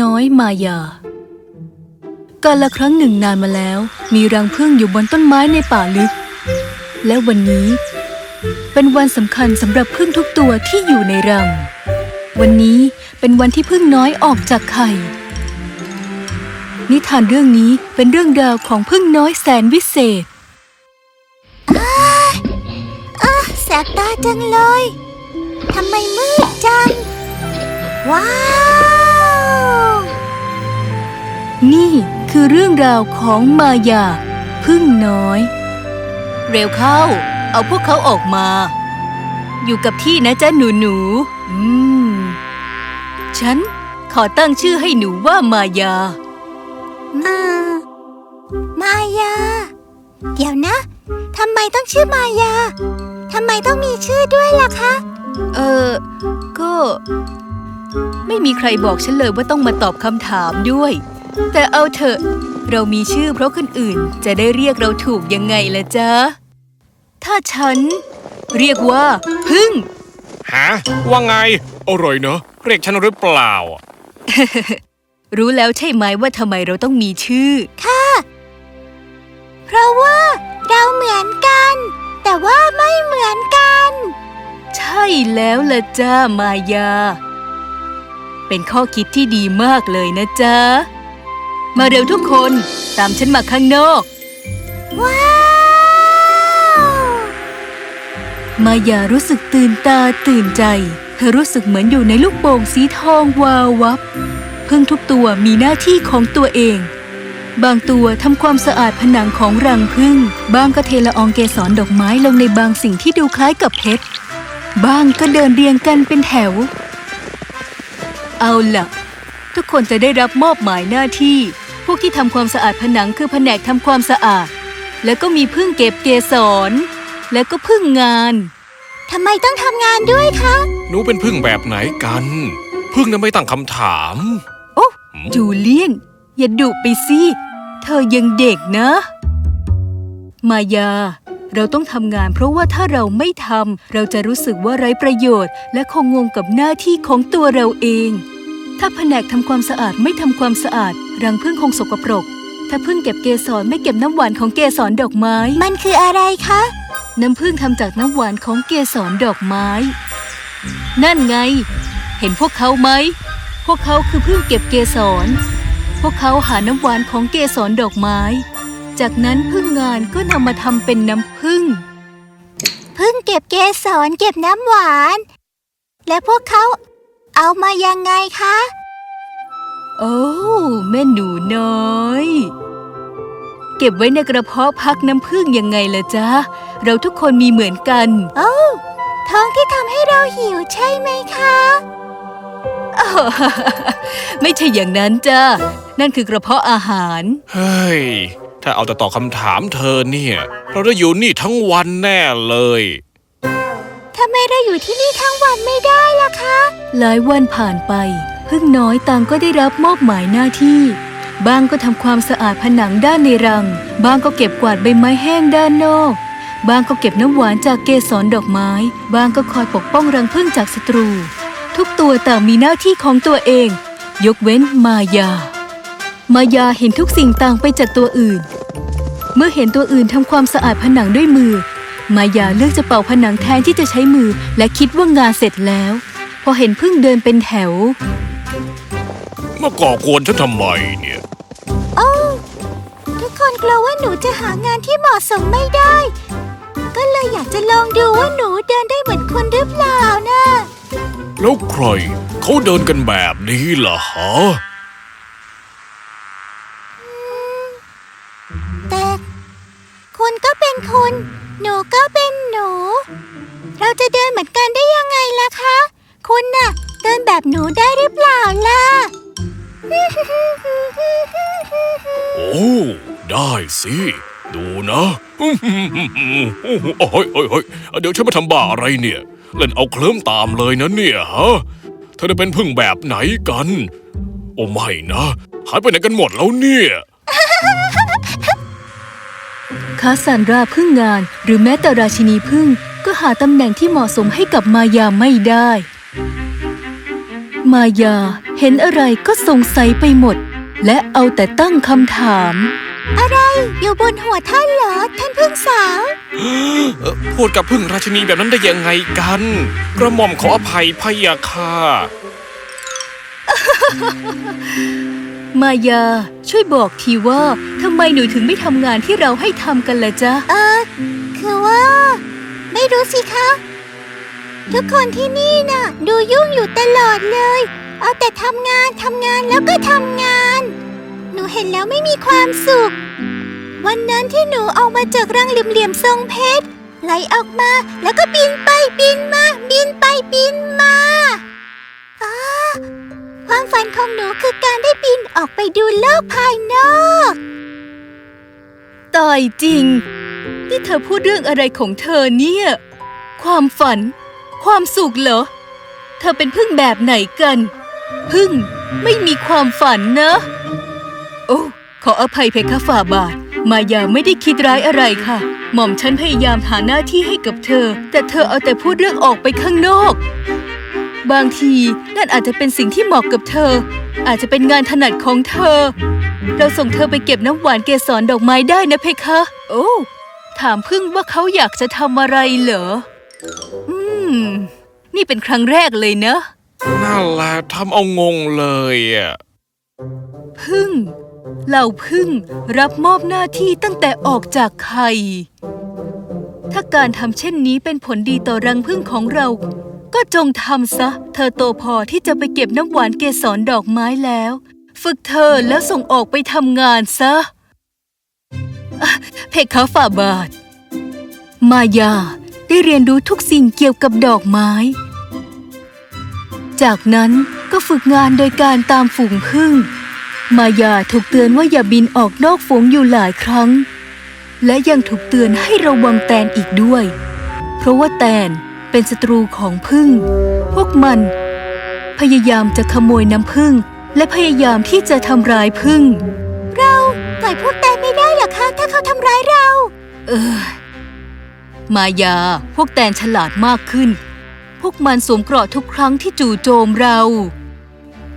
น้อยมายา กาลครั้งหนึ่งนานมาแล้ว มีรังผึ้งอยู่บนต้นไม้ในป่าลึก และวันนี้ เป็นวันสำคัญสำหรับผึ้งทุกตัวที่อยู่ในรัง วันนี้เป็นวันที่ผึ้งน้อยออกจากไข่ นิทานเรื่องนี้เป็นเรื่องราวของผึ้งน้อยแสนวิเศษแสบตาจังเลย ทำไมมืดจัง ว้าว นี่คือเรื่องราวของมายาพึ่งน้อย เร็วเข้า เอาพวกเขาออกมา อยู่กับที่นะจ๊ะหนูหนูๆอืม ฉันขอตั้งชื่อให้หนูว่ามายาอ่ามายา เดี๋ยวนะทำไมต้องชื่อมายาทำไมต้องมีชื่อด้วยล่ะคะ เออ ก็ ไม่มีใครบอกฉันเลยว่าต้องมาตอบคำถามด้วย แต่เอาเถอะ เรามีชื่อเพราะคนอื่นจะได้เรียกเราถูกยังไงล่ะจ๊ะ ถ้าฉัน เรียกว่า พึ่งฮะว่าไง อร่อยเนอะเรียกฉันหรือเปล่า รู้แล้วใช่ไหมว่าทำไมเราต้องมีชื่อเพราะว่าเราเหมือนกัน แต่ว่าไม่เหมือนกัน ใช่แล้วล่ะจ้ามายา เป็นข้อคิดที่ดีมากเลยนะจ๊ะ มาเร็วทุกคนตามฉันมาข้างนอก ว้าว มายารู้สึกตื่นตาตื่นใจ เธอรู้สึกเหมือนอยู่ในลูกโป่งสีทองวาววับพึ่งทุกตัวมีหน้าที่ของตัวเอง บางตัวทำความสะอาดผนังของรังพึ่ง บางก็เทละอองเกสรดอกไม้ลงในบางสิ่งที่ดูคล้ายกับเพชรบ้างก็เดินเรียงกันเป็นแถว เอาล่ะทุกคนจะได้รับมอบหมายหน้าที่ พวกที่ทำความสะอาดผนังคือแผนกทำความสะอาด แล้วก็มีพึ่งเก็บเกสร แล้วก็พึ่งงานทำไมต้องทำงานด้วยคะ หนูเป็นพึ่งแบบไหนกัน พึ่งน่ะไม่ตั้งคำถาม โอ้จูเลียน อย่าดุไปสิ เธอยังเด็กนะ มายา เราต้องทำงานเพราะว่าถ้าเราไม่ทำเราจะรู้สึกว่าไร้ประโยชน์ และคงงงกับหน้าที่ของตัวเราเอง ถ้าแผนกทำความสะอาดไม่ทำความสะอาด รังผึ้งคงสกปรก ถ้าพึ่งเก็บเกสรไม่เก็บน้ำหวานของเกสรดอกไม้ มันคืออะไรคะ น้ำผึ้งทำจากน้ำหวานของเกสรดอกไม้ นั่นไง เห็นพวกเขาไหม พวกเขาคือพึ่งเก็บเกสร พวกเขาหาน้ำหวานของเกสรดอกไม้ จากนั้นพึ่งงานก็นำมาทำเป็นน้ำผึ้งเพิ่งเก็บเกสรเก็บน้ำหวาน และพวกเขา เอามายังไงคะ โอ้แม่หนูน้อย เก็บไว้ในกระเพาะพักน้ำผึ้งยังไงล่ะจ๊ะ เราทุกคนมีเหมือนกัน โอ้ท้องที่ทำให้เราหิวใช่ไหมคะไม่ใช่อย่างนั้นจ้านั่นคือกระเพาะอาหาร เฮ้ย ถ้าเอาแต่ตอบคำถามเธอเนี่ย เราได้อยู่นี่ทั้งวันแน่เลย ทำไมเราอยู่ที่นี่ทั้งวันไม่ได้ล่ะคะ หลายวันผ่านไปพึ่งน้อยต่างก็ได้รับมอบหมายหน้าที่ บางก็ทำความสะอาดผนังด้านในรัง บางก็เก็บกวาดใบไม้แห้งด้านนอก บางก็เก็บน้ำหวานจากเกสรดอกไม้ บางก็คอยปกป้องรังผึ้งจากศัตรู ทุกตัวต่างมีหน้าที่ของตัวเอง ยกเว้นมายา มายาเห็นทุกสิ่งต่างไปจากตัวอื่น เมื่อเห็นตัวอื่นทำความสะอาดผนังด้วยมือ มายาเลือกจะเป่าผนังแทนที่จะใช้มือและคิดว่างานเสร็จแล้ว พอเห็นพึ่งเดินเป็นแถว มาก่อกวนฉันทำไมเนี่ย โอ้ทุกคนกลัวว่าหนูจะหางานที่เหมาะสมไม่ได้ ก็เลยอยากจะลองดูว่าหนูเดินได้เหมือนคนหรือเปล่านะแล้วใครเขาเดินกันแบบนี้ล่ะฮะแต่คุณก็ เป็นคุณหนูก็เป็นหนู เราจะเดินเหมือนกันได้ยังไงล่ะคะ คุณน่ะ เดินแบบหนูได้หรือเปล่าล่ะ โอ้ ได้สิ ดูนะโอ้ยโอ้ยโอ้ยเดี๋ยวฉันมาทำบ้าอะไรเนี่ย เล่นเอาเคลิ้มตามเลยนะเนี่ยฮะ เธอจะเป็นพึ่งแบบไหนกัน โอ้ไม่นะ หายไปไหนกันหมดแล้วเนี่ย คาสันราพึ่งงาน หรือแม้แต่ราชินีพึ่งก็หาตำแหน่งที่เหมาะสมให้กับมายาไม่ได้ มายาเห็นอะไรก็สงสัยไปหมด และเอาแต่ตั้งคำถาม อะไรอยู่บนหัวท่านเหรอท่านพึ่งสาว เอ่อพูดกับพึ่งราชินีแบบนั้นได้ยังไงกัน กระหม่อมขออภัยพะยะค่ะ มายา ช่วยบอกทีว่าทำไมหนูถึงไม่ทำงานที่เราให้ทำกันล่ะจ๊ะ เออ คือว่า ไม่รู้สิคะ ทุกคนที่นี่น่ะ ดูยุ่งอยู่ตลอดเลย เอาแต่ทำงานทำงานแล้วก็ทำงาน หนูเห็นแล้วไม่มีความสุข วันนั้นที่หนูออกมาจากรังเหลี่ยมๆทรงเพชรไหลออกมาแล้วก็บินไปบินมา บินไปบินมาอา ความฝันของหนูคือการได้บินออกไปดูโลกภายนอกตายจริง นี่เธอพูดเรื่องอะไรของเธอเนี่ย ความฝัน ความสุขเหรอ เธอเป็นพึ่งแบบไหนกัน พึ่งไม่มีความฝันนะ โอ้ ขออภัยเพคะฝ่าบาท มายาไม่ได้คิดร้ายอะไรค่ะ หม่อมฉันพยายามหาหน้าที่ให้กับเธอ แต่เธอเอาแต่พูดเรื่องออกไปข้างนอก บางทีนั่นอาจจะเป็นสิ่งที่เหมาะกับเธอ อาจจะเป็นงานถนัดของเธอ เราส่งเธอไปเก็บน้ำหวานเกสรดอกไม้ได้นะเพคะ โอ้ถามพึ่งว่าเขาอยากจะทำอะไรเหรอ อืม นี่เป็นครั้งแรกเลยนะนั่นแหละทำเอางงเลยอะพึ่ง เหล่าพึ่งรับมอบหน้าที่ตั้งแต่ออกจากไข่ถ้าการทำเช่นนี้เป็นผลดีต่อรังพึ่งของเรา ก็จงทำซะ เธอโตพอที่จะไปเก็บน้ำหวานเกสรดอกไม้แล้ว ฝึกเธอแล้วส่งออกไปทำงานซะะเพคะฝ่าบาท มายาได้เรียนรู้ทุกสิ่งเกี่ยวกับดอกไม้ จากนั้นก็ฝึกงานโดยการตามฝูงพึ่ง มายาถูกเตือนว่าอย่าบินออกนอกฝูงอยู่หลายครั้ง และยังถูกเตือนให้ระวังแตนอีกด้วย เพราะว่าแตน เป็นศัตรูของพึ่ง พวกมัน พยายามจะขโมยน้ำพึ่ง และพยายามที่จะทำร้ายพึ่ง เราปล่อยพวกแตนไม่ได้หรอคะถ้าเขาทำร้ายเรา เออ มายา พวกแตนฉลาดมากขึ้น พวกมันสวมเกราะทุกครั้งที่จู่โจมเรา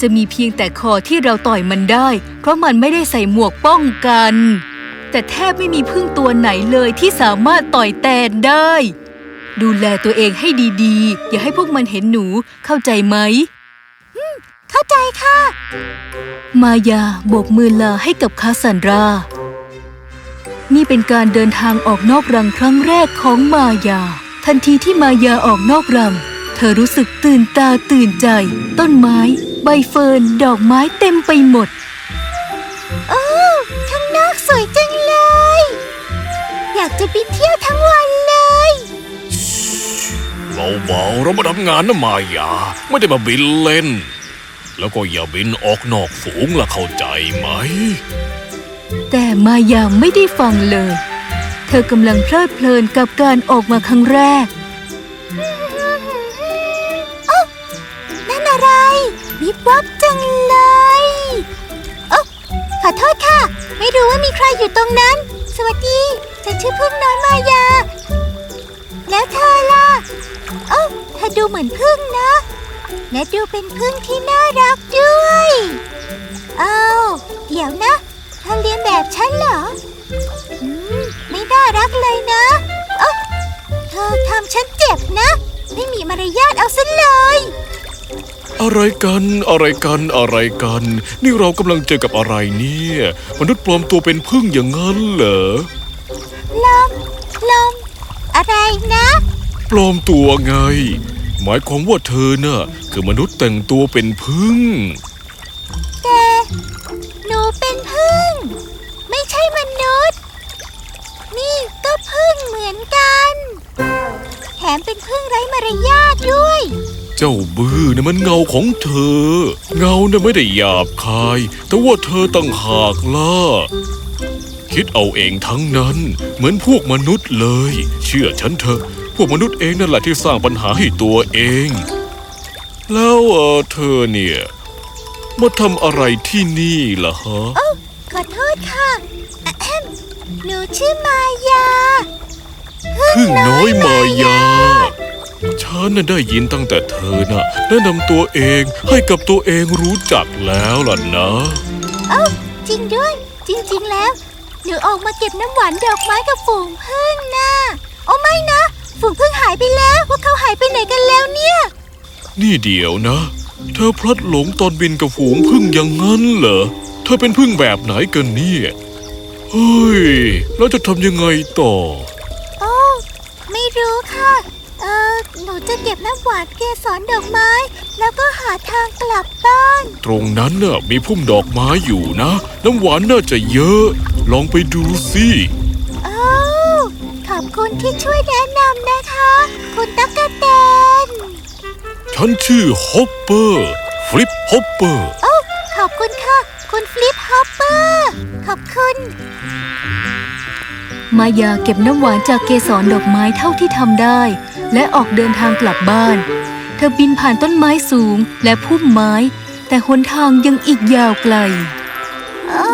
จะมีเพียงแต่คอที่เราต่อยมันได้ เพราะมันไม่ได้ใส่หมวกป้องกัน แต่แทบไม่มีพึ่งตัวไหนเลยที่สามารถต่อยแตนได้ ดูแลตัวเองให้ดีๆ อย่าให้พวกมันเห็นหนูเข้าใจไหม เข้าใจค่ะ มายาโบกมือลาให้กับคาสันรา นี่เป็นการเดินทางออกนอกรังครั้งแรกของมายา ทันทีที่มายาออกนอกรัง เธอรู้สึกตื่นตาตื่นใจ ต้นไม้ ใบเฟิร์น ดอกไม้เต็มไปหมดโอ้ข้างนอกสวยจังเลย อยากจะบินเที่ยวทั้งวันเลย เบาๆ เรามาทำงานนะมายา ไม่ได้มาบินเล่น แล้วก็อย่าบินออกนอกฝูงละเข้าใจไหม แต่มายาไม่ได้ฟังเลย เธอกำลังเพลิดเพลินกับการออกมาครั้งแรกโอ้นั่นอะไรวิบวับจังเลยโอ้ขอโทษค่ะ ไม่รู้ว่ามีใครอยู่ตรงนั้น สวัสดีฉันชื่อพึ่งน้อยมายา แล้วเธอล่ะ โอ้เธอดูเหมือนพึ่งนะ และดูเป็นพึ่งที่น่ารักด้วย เอาเดี๋ยวนะเธอเรียนแบบฉันเหรออืมไม่น่ารักเลยนะ เอ้าเธอทำฉันเจ็บนะ ไม่มีมารยาทเอาซะเลยอะไรกันอะไรกันอะไรกัน นี่เรากำลังเจอกับอะไรเนี่ย มนุษย์ปลอมตัวเป็นพึ่งอย่างนั้นเหรอลมลมอะไรนะ ปลอมตัวไง หมายความว่าเธอน่ะคือมนุษย์แต่งตัวเป็นพึ่ง แต่หนูเป็นพึ่ง ไม่ใช่มนุษย์ นี่ก็พึ่งเหมือนกัน แถมเป็นพึ่งไร้มารยาทด้วย เจ้าบื้อนะมันเงาของเธอ เงาน่ะไม่ได้หยาบคาย แต่ว่าเธอต่างหากล่ะคิดเอาเองทั้งนั้น เหมือนพวกมนุษย์เลย เชื่อฉันเถอะ พวกมนุษย์เองนั่นแหละที่สร้างปัญหาให้ตัวเอง แล้วเออเธอเนี่ยมาทำอะไรที่นี่ล่ะฮะ โอ้ขอโทษค่ะอะแฮมหนูชื่อมายาพึ่งน้อยมายาใช่ฉันน่ะได้ยินตั้งแต่เธอน่ะแนะนำตัวเองให้กับตัวเองรู้จักแล้วล่ะนะเอ้าจริงด้วย จริง ๆ แล้ว หนูออกมาเก็บน้ำหวานดอกไม้กับฝูงพึ่งนะโอ้ไม่นะ ฝูงพึ่งหายไปแล้วพวกเขาหายไปไหนกันแล้วเนี่ย นี่เดี๋ยวนะ เธอพลัดหลงตอนบินกับฝูงพึ่งอย่างนั้นเหรอ เธอเป็นพึ่งแบบไหนกันเนี่ยเฮ้ย แล้วจะทำยังไงต่อ โอ้ไม่รู้ค่ะ เออหนูจะเก็บน้ำหวานเกสรดอกไม้ แล้วก็หาทางกลับบ้าน ตรงนั้นน่ะมีพุ่มดอกไม้อยู่นะ น้ำหวานน่าจะเยอะ ลองไปดูสิโอ้ข อบคุณที่ช่วยแนะนำนะคะ คุณตั๊กกะแตน ฉันชื่อฮอปเปอร์ฟลิปฮอปเปอร์โอ้ขอบคุณค่ะ คุณฟลิปฮอปเปอร์ ขอบคุณ มายาเก็บน้ำหวานจากเกสรดอกไม้เท่าที่ทำได้ และออกเดินทางกลับบ้าน เธอบินผ่านต้นไม้สูงและพุ่มไม้ แต่หนทางยังอีกยาวไกลโอ้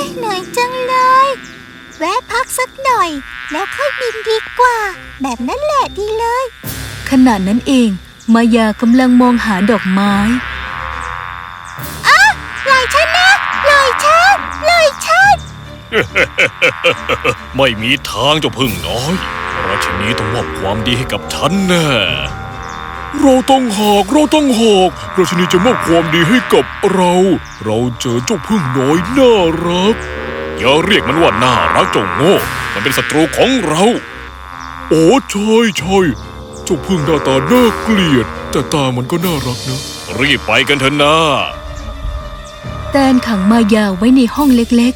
ยเหนื่อยจังเลย แวะพักสักหน่อย แล้วค่อยบินดีกว่า แบบนั้นแหละดีเลย ขณะนั้นเอง มายากำลังมองหาดอกไม้ปล่อยฉันนะปล่อยฉันปล่อยฉันไม่มีทางเจ้าพึ่งน้อยราชินีต้องมอบความดีให้กับฉันแน่เราต้องหากเราต้องหากราชินีจะมอบความดีให้กับเรา เราเจอเจ้าพึ่งน้อยน่ารัก อย่าเรียกมันว่าน่ารักเจ้าโง่ มันเป็นศัตรูของเรา โอ้ใช่ใช่เจ้าพึ่งหน้าตาน่าเกลียด แต่ตามันก็น่ารักนะ รีบไปกันเถอะนะแตนขังมายาไว้ในห้องเล็ก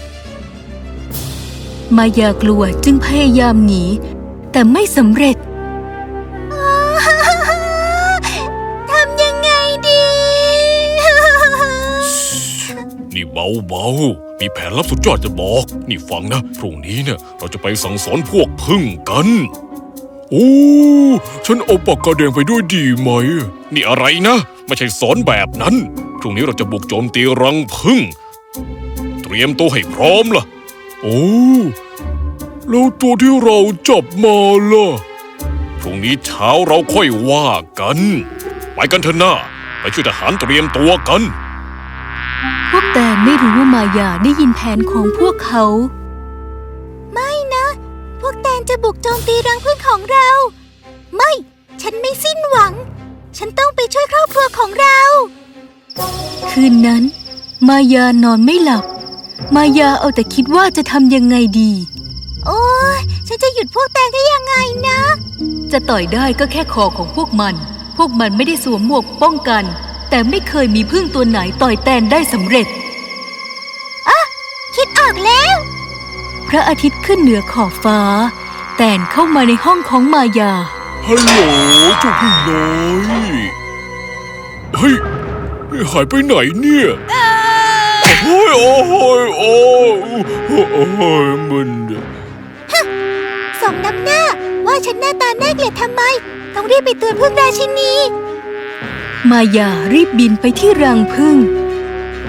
ๆ มายากลัวจึงพยายามหนี แต่ไม่สำเร็จ มีแผนลับสุดยอดจะบอก นี่ฟังนะ พรุ่งนี้เนี่ย เราจะไปสั่งสอนพวกพึ่งกัน โอ้ ฉันเอาปากกาแดงไปด้วยดีไหม นี่อะไรนะ ไม่ใช่สอนแบบนั้น พรุ่งนี้เราจะบุกโจมตีรังพึ่ง เตรียมตัวให้พร้อมล่ะ โอ้แล้วตัวที่เราจับมาล่ะ พรุ่งนี้เช้าเราค่อยว่ากัน ไปกันเถอะนะไปช่วยทหารเตรียมตัวกัน พวกแตนไม่รู้ว่ามายาได้ยินแผนของพวกเขา ไม่นะ พวกแตนจะบุกโจมตีรังพึ่งของเรา ไม่ ฉันไม่สิ้นหวัง ฉันต้องไปช่วยครอบครัวของเรา คืนนั้น มายานอนไม่หลับ มายาเอาแต่คิดว่าจะทำยังไงดี โอ้ยฉันจะหยุดพวกแตนได้ยังไงนะ จะต่อยได้ก็แค่คอของพวกมัน พวกมันไม่ได้สวมหมวกป้องกัน แต่ไม่เคยมีพึ่งตัวไหนต่อยแตนได้สำเร็จคิดออกแล้ว พระอาทิตย์ขึ้นเหนือขอบฟ้า แตนเข้ามาในห้องของมายา ฮัลโหลเจ้าพึ่งน้อยเฮ้ยนี่หายไปไหนเนี่ยโอ้ยโอ้ยโอ้ยโอ้ยมึนสมน้ำหน้าว่าฉันหน้าตาน่าเกลียดทำไม ต้องรีบไปเตือนพึ่งราชินี มายารีบบินไปที่รังพึ่ง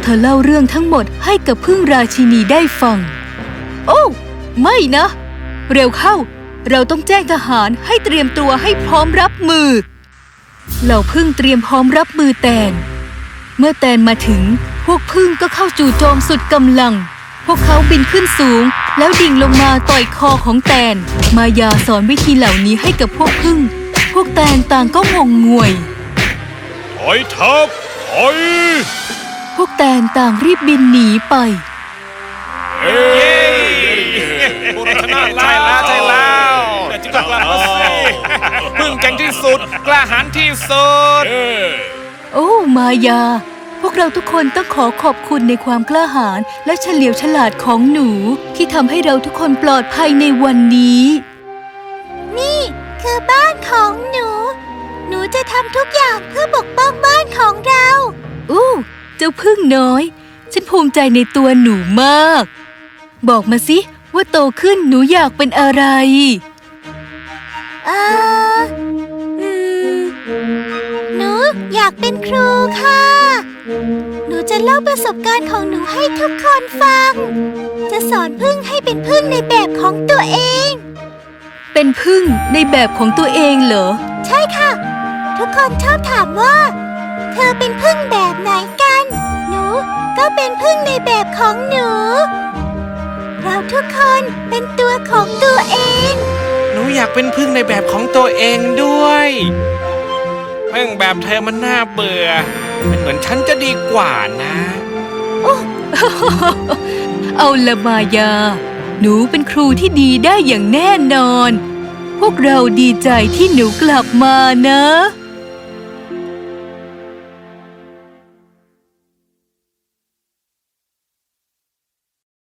เธอเล่าเรื่องทั้งหมดให้กับพึ่งราชินีได้ฟัง โอ้ ไม่นะ เร็วเข้า เราต้องแจ้งทหารให้เตรียมตัวให้พร้อมรับมือ เหล่าพึ่งเตรียมพร้อมรับมือแตน เมื่อแตนมาถึง พวกพึ่งก็เข้าจู่โจมสุดกำลัง พวกเขาบินขึ้นสูง แล้วดิ่งลงมาต่อยคอของแตน มายาสอนวิธีเหล่านี้ให้กับพวกพึ่ง พวกแตนต่างก็งงงวย ถอยทับถอยพวกแตนต่างรีบบินหนีไปเอ้ยพวกเราชนะแล้วใช่แล้วจริงกลับมาสิพึ่งเก่งที่สุด กล้าหาญที่สุดเอ้ยโอ้ มายา พวกเราทุกคนต้องขอขอบคุณในความกล้าหาญและเฉลียวฉลาดของหนูที่ทำให้เราทุกคนปลอดภัยในวันนี้ นี่คือบ้านของหนูหนูจะทำทุกอย่างเพื่อปกป้องบ้านของเรา อู้ เจ้าพึ่งน้อย ฉันภูมิใจในตัวหนูมาก บอกมาสิว่าโตขึ้นหนูอยากเป็นอะไรเอออืมหนูอยากเป็นครูค่ะ หนูจะเล่าประสบการณ์ของหนูให้ทุกคนฟัง จะสอนพึ่งให้เป็นพึ่งในแบบของตัวเอง เป็นพึ่งในแบบของตัวเองเหรอ ใช่ค่ะพ ทุกคนชอบถามว่า เธอเป็นพึ่งแบบไหนกัน หนู ก็เป็นพึ่งในแบบของหนู เราทุกคนเป็นตัวของตัวเอง หนูอยากเป็นพึ่งในแบบของตัวเองด้วย พึ่งแบบเธอมันน่าเบื่อเป็นเหมือนฉันจะดีกว่านะเอาละมายา หนูเป็นครูที่ดีได้อย่างแน่นอน พวกเราดีใจที่หนูกลับมานะ